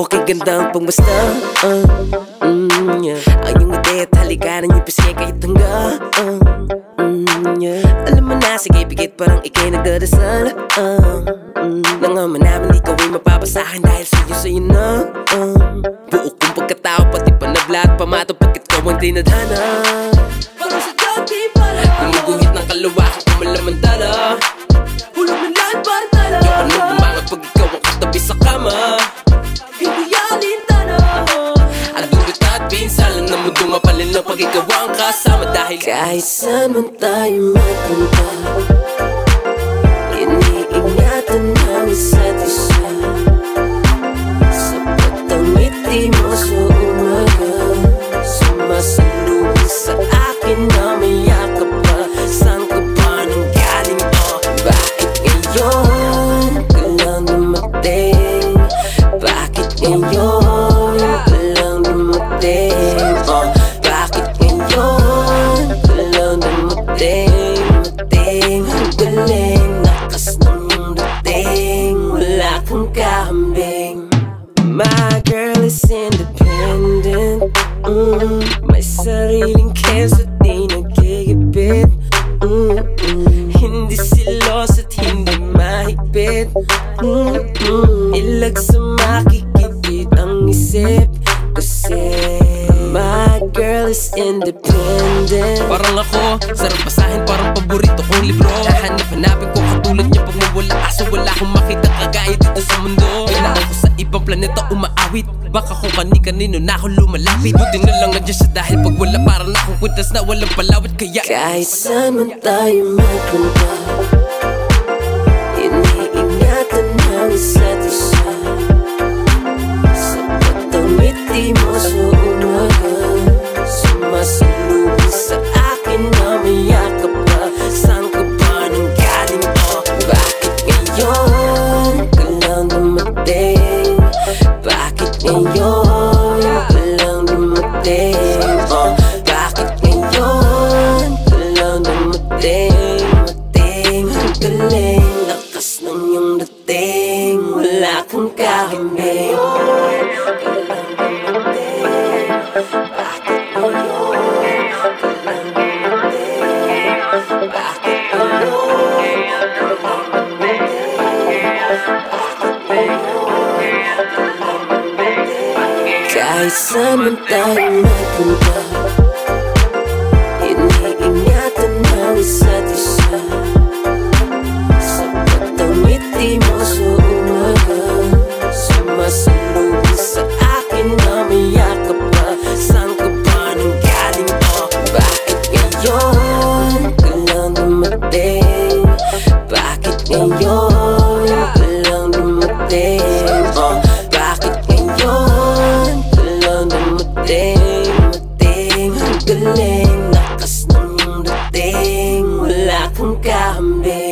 Okay, ganda ang pagmasta uh, mm, yeah. Ang iyong ideya at halikaran niyo pisya kahit hangga. Uh, mm, yeah. Alam mo na, sige, bigit parang ikay nagdadasal. Uh, mm, Nangaman namin ikaw ay mapapasahan dahil sa'yo sa'yo na. Uh, Buo kong pagkatao, pati panabla at pamato Pagkat ko ang dinadhana Kalawakan kung malamandala Hulog ng lahat para tala Yung ano bumangat pag ikaw ang katabi sa kama. Hindi alintana Ang dulot at pinsalan ng mundo mapalil na pag ikaw ang kasama. Dahil kahit saan man tayo magpunta ngayon ka lang dumating oh, Bakit ngayon ka lang dumating Dumating ang galing Lakas ng iyong dating. Wala My girl is independent. Mm, May sariling keso di nagkigipit mm, mm, Hindi silos at hindi mahigpit. Mm, mm, Ilag sa isip Kasi My girl is independent. Parang ako, sarap basahin parang paborito kong libro. Hahanap-hanapin ko katulad niya pag mawala Kaso wala akong makita kagaya dito sa mundo. Kailangan ko sa ibang planeta umaawit. Baka kung kani-kanino na ako lumalapit. Buti na lang nandiyan siya dahil pag wala parang akong kwintas na walang palawat Kaya Kahit saan man tayo magpunta ngiti mo sa umaga Sumasalubong sa akin na may yakap pa Saan ka ba nang galing o bakit ngayon ka lang dumating Bakit ngayon ka lang dumating oh, Bakit ngayon ka lang dumating Mating ang galing Lakas ng iyong dating. Wala kang kahambing Bakit ngayon ka lang dumating Kahit saan man tayo magpunta from Gambia.